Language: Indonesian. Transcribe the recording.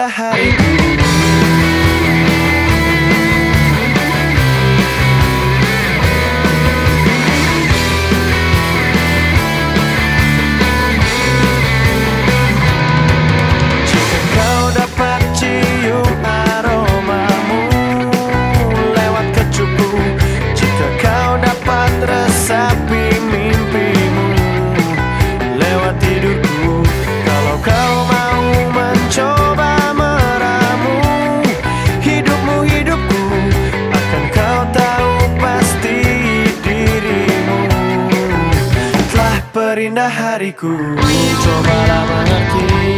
wonder how indah hariku. Cobalah mengerti